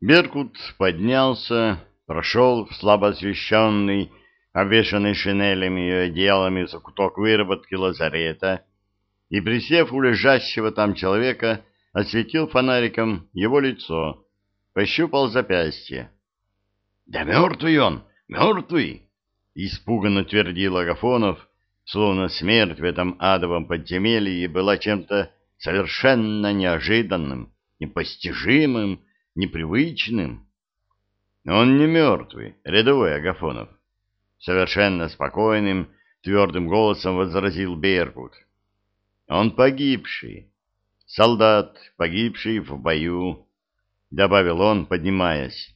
Беркут поднялся, прошел в слабо освещенный, обвешанный шинелями и одеялами закуток выработки лазарета и, присев у лежащего там человека, осветил фонариком его лицо, пощупал запястье. — Да мертвый он, мертвый! — испуганно твердил Агафонов, словно смерть в этом адовом подземелье была чем-то совершенно неожиданным, непостижимым, непривычным. Он не мертвый, рядовой Агафонов. Совершенно спокойным, твердым голосом возразил Беркут. Он погибший, солдат, погибший в бою, добавил он, поднимаясь.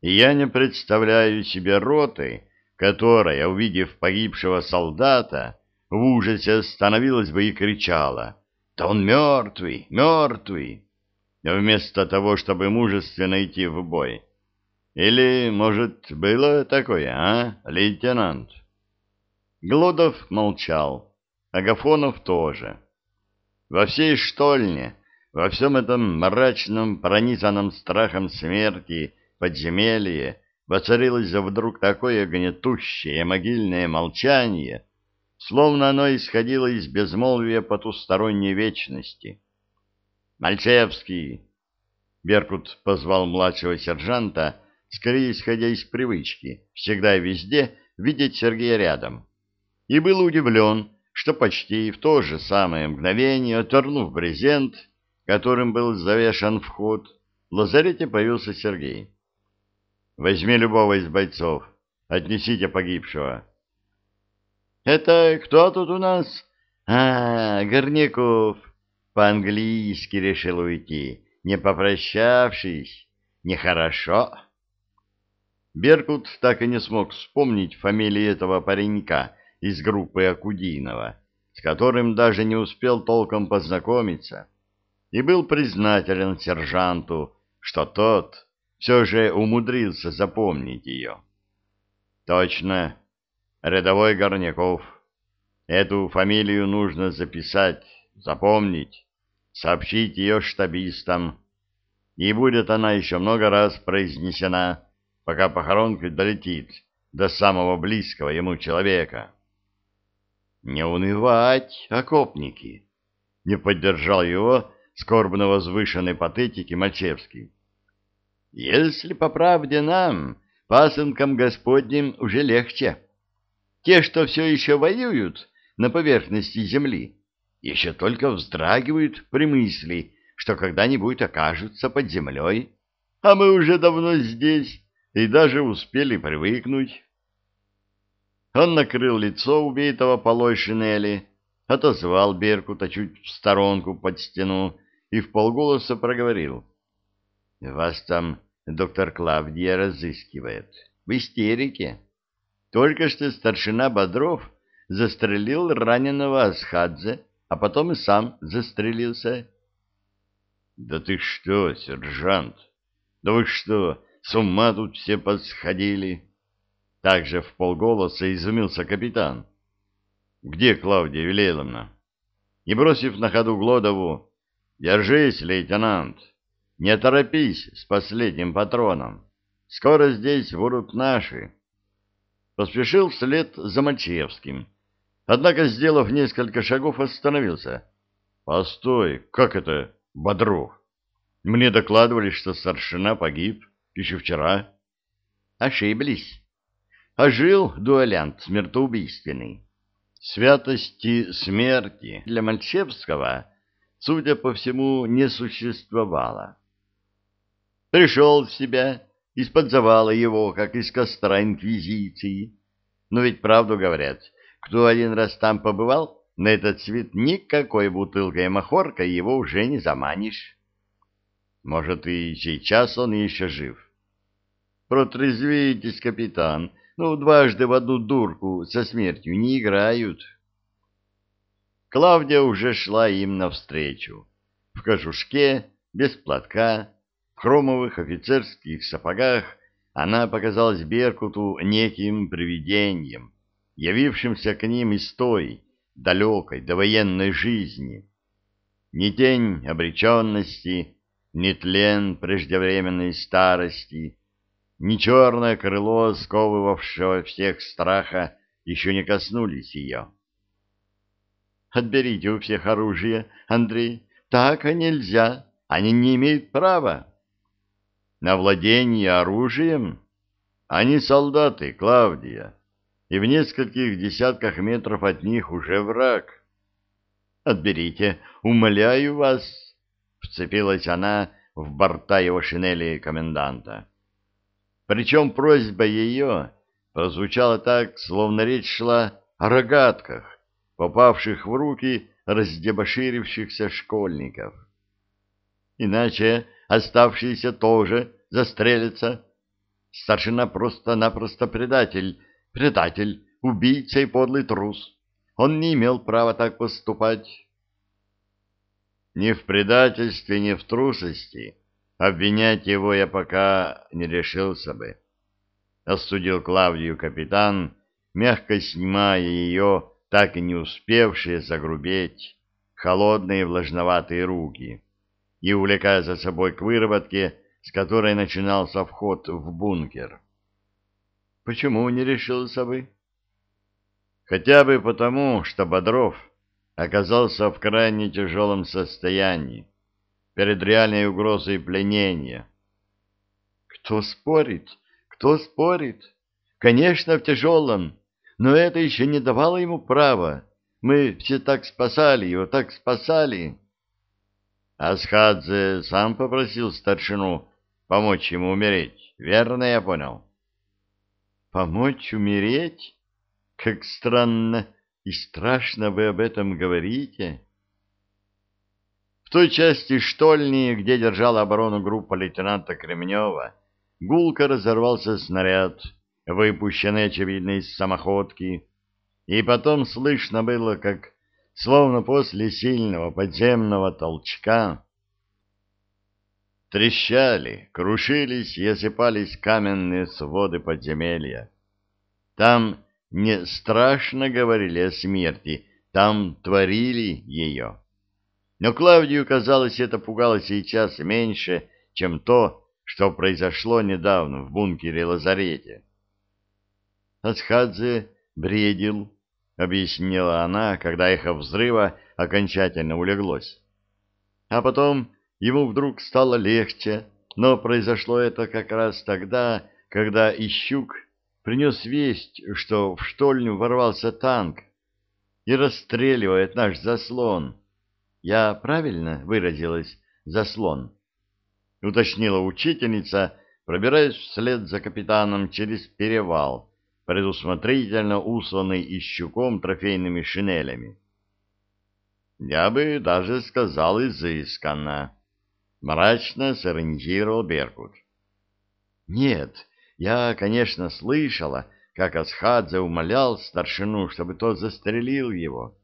И я не представляю себе роты, которая, увидев погибшего солдата, в ужасе остановилась бы и кричала «Да он мертвый, мертвый!» Вместо того, чтобы мужественно идти в бой. Или, может, было такое, а, лейтенант? Глодов молчал, Агафонов тоже. Во всей штольне, во всем этом мрачном, пронизанном страхом смерти подземелье воцарилось вдруг такое гнетущее могильное молчание, словно оно исходило из безмолвия потусторонней вечности. «Мальцевский!» Беркут позвал младшего сержанта, скорее исходя из привычки, всегда и везде видеть Сергея рядом. И был удивлен, что почти в то же самое мгновение, отвернув брезент, которым был завешан вход, в лазарете появился Сергей. Возьми любого из бойцов. Отнесите погибшего. Это кто тут у нас? А, Горняков. По-английски решил уйти, не попрощавшись. Нехорошо. Беркут так и не смог вспомнить фамилии этого паренька из группы Акудинова, с которым даже не успел толком познакомиться, и был признателен сержанту, что тот все же умудрился запомнить ее. Точно, рядовой Горняков. Эту фамилию нужно записать, запомнить, сообщить ее штабистам. И будет она еще много раз произнесена, пока похоронка долетит до самого близкого ему человека. «Не унывать, окопники!» — не поддержал его скорбно возвышенной патетики Мальчевский. Если по правде нам, пасынкам Господним, уже легче. Те, что все еще воюют на поверхности земли, еще только вздрагивают при мысли, что когда-нибудь окажутся под землей, а мы уже давно здесь и даже успели привыкнуть. Он накрыл лицо убитого полой шинели, отозвал Беркута чуть в сторонку под стену и в полголоса проговорил. Вас там доктор Клавдия разыскивает. В истерике. Только что старшина Бодров застрелил раненого Асхадзе, а потом и сам застрелился. — Да ты что, сержант? Да вы что, с ума тут все подсходили? Также в полголоса изумился капитан. — Где Клавдия Вилейловна? И, бросив на ходу Глодову, — Держись, лейтенант, не торопись с последним патроном. Скоро здесь будут наши. Поспешил вслед за Мальчевским. Однако, сделав несколько шагов, остановился. Постой, как это Бодров? Мне докладывали, что старшина погиб еще вчера. Ошиблись. А жил смертоубийственный. Святости смерти для Мальчевского, судя по всему, не существовало. Пришел в себя, из-под завала его, как из костра инквизиции. Но ведь правду говорят, кто один раз там побывал, на этот свет никакой бутылкой махорка его уже не заманишь. Может, и сейчас он еще жив. Протрезвитесь, капитан, ну, дважды в одну дурку со смертью не играют. Клавдия уже шла им навстречу. В кожушке, без платка, в хромовых офицерских сапогах она показалась Беркуту неким привидением, явившимся к ним из той, далекой, довоенной жизни. Ни тень обреченности, ни тлен преждевременной старости, ни черное крыло, сковывавшего всех страха, еще не коснулись ее. «Отберите у всех оружие, Андрей, так нельзя, они не имеют права». «На владение оружием? Они солдаты, Клавдия, и в нескольких десятках метров от них уже враг». «Отберите, умоляю вас», — вцепилась она в борта его шинели коменданта. Причем просьба ее прозвучала так, словно речь шла о рогатках, попавших в руки раздебоширившихся школьников. Иначе оставшиеся тоже застрелятся. Старшина просто-напросто предатель, предатель, убийца и подлый трус. Он не имел права так поступать. Ни в предательстве, ни в трусости Обвинять его я пока не решился бы. Осудил Клавдию капитан, мягко снимая ее, так и не успевшие загрубеть, холодные влажноватые руки, и увлекая за собой к выработке, с которой начинался вход в бункер. Почему не решился бы? Хотя бы потому, что Бодров оказался в крайне тяжелом состоянии перед реальной угрозой пленения. Кто спорит? Кто спорит? Конечно, в тяжелом, но это еще не давало ему права. Мы все так спасали его, так спасали. Асхадзе сам попросил старшину помочь ему умереть, верно я понял? Помочь умереть? Как странно и страшно вы об этом говорите. В той части штольни, где держала оборону группа лейтенанта Кремнева, гулко разорвался снаряд, выпущенный, очевидно, из самоходки, и потом слышно было, как, словно после сильного подземного толчка, трещали, крушились и осыпались каменные своды подземелья. Там не страшно говорили о смерти, там творили ее. Но Клавдию, казалось, это пугало сейчас меньше, чем то, что произошло недавно в бункере-лазарете. «Асхадзе бредил», — объяснила она, когда эхо взрыва окончательно улеглось. А потом ему вдруг стало легче, но произошло это как раз тогда, когда Ищук принес весть, что в штольню ворвался танк и расстреливает наш заслон. Я правильно выразилась «заслон»? Уточнила учительница, пробираясь вслед за капитаном через перевал, предусмотрительно усланный ищуком трофейными шинелями. Я бы даже сказал изысканно. Мрачно сориентировал Беркут. Нет, я, конечно, слышала, как Асхадзе умолял старшину, чтобы тот застрелил его.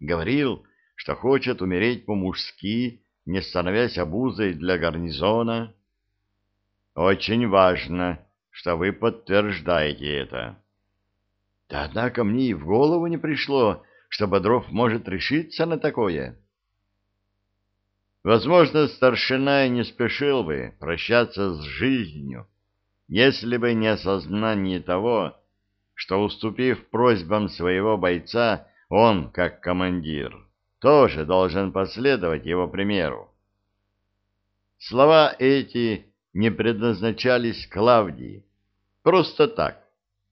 Говорил, что хочет умереть по-мужски, не становясь обузой для гарнизона. Очень важно, что вы подтверждаете это. Да однако мне и в голову не пришло, что Бодров может решиться на такое. Возможно, старшина и не спешил бы прощаться с жизнью, если бы не осознание того, что, уступив просьбам своего бойца, он, как командир, тоже должен последовать его примеру. Слова эти не предназначались Клавдии. Просто так,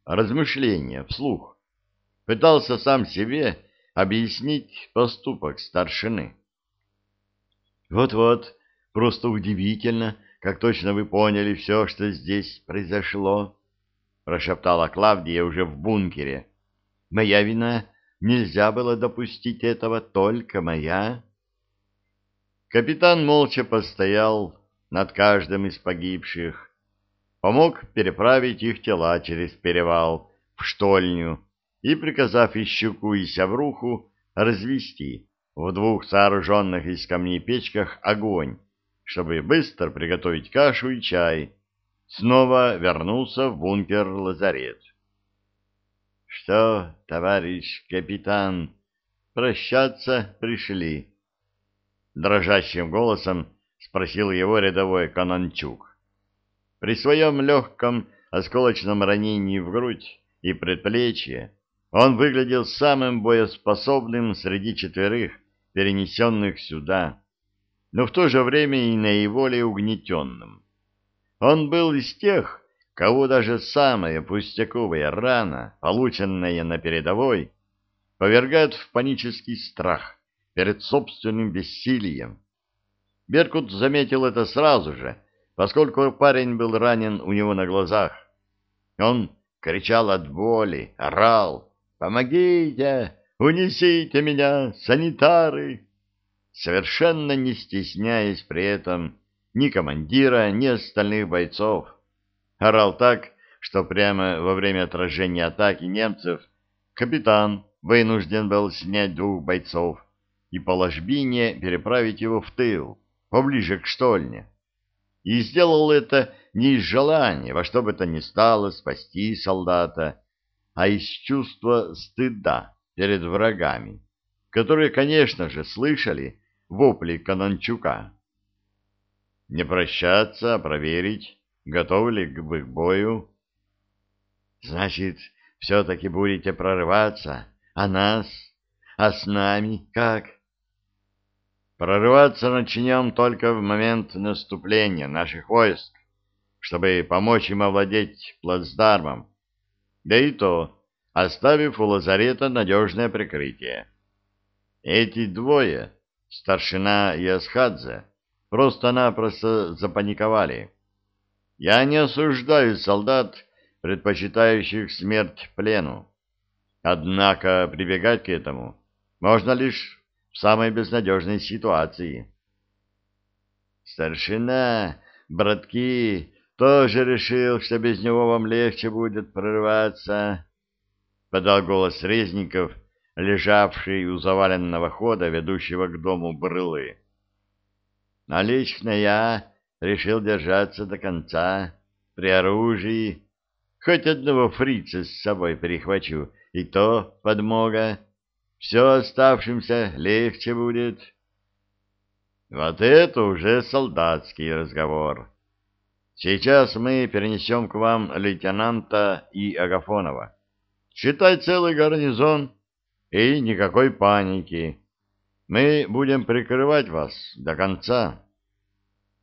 размышления вслух. Пытался сам себе объяснить поступок старшины. Вот-вот, просто удивительно, как точно вы поняли все, что здесь произошло, прошептала Клавдия уже в бункере. Моя вина Нельзя было допустить этого, только моя. Капитан молча постоял над каждым из погибших, помог переправить их тела через перевал в штольню и, приказав Ищуку и Сявруху развести в двух сооруженных из камней печках огонь, чтобы быстро приготовить кашу и чай, снова вернулся в бункер-лазарет. Что, товарищ капитан, прощаться пришли? Дрожащим голосом спросил его рядовой Кананчук. При своем легком осколочном ранении в грудь и предплечье он выглядел самым боеспособным среди четверых, перенесенных сюда, но в то же время и наиболее угнетенным. Он был из тех, кого даже самая пустяковая рана, полученная на передовой, повергает в панический страх перед собственным бессилием. Беркут заметил это сразу же, поскольку парень был ранен у него на глазах. Он кричал от боли, орал «Помогите! Унесите меня, санитары!» совершенно не стесняясь при этом ни командира, ни остальных бойцов. Орал так, что прямо во время отражения атаки немцев капитан вынужден был снять двух бойцов и по ложбине переправить его в тыл, поближе к штольне. И сделал это не из желания во что бы то ни стало спасти солдата, а из чувства стыда перед врагами, которые, конечно же, слышали вопли Кананчука. Не прощаться, а проверить, готовы ли к бою. Значит, все-таки будете прорываться, а нас, а с нами как? Прорываться начнем только в момент наступления наших войск, чтобы помочь им овладеть плацдармом, да и то, оставив у лазарета надежное прикрытие. Эти двое, старшина и Асхадзе, просто-напросто запаниковали. Я не осуждаю солдат, предпочитающих смерть плену. Однако прибегать к этому можно лишь в самой безнадежной ситуации. Старшина, братки, тоже решил, что без него вам легче будет прорываться, — подал голос Резников, лежавший у заваленного хода, ведущего к дому брылы. — А лично я решил держаться до конца, при оружии, хоть одного фрица с собой перехвачу, и то подмога. Все оставшимся легче будет. Вот это уже солдатский разговор. Сейчас мы перенесем к вам лейтенанта и Агафонова. Считай целый гарнизон и никакой паники. Мы будем прикрывать вас до конца.